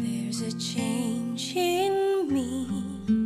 There's a change in me.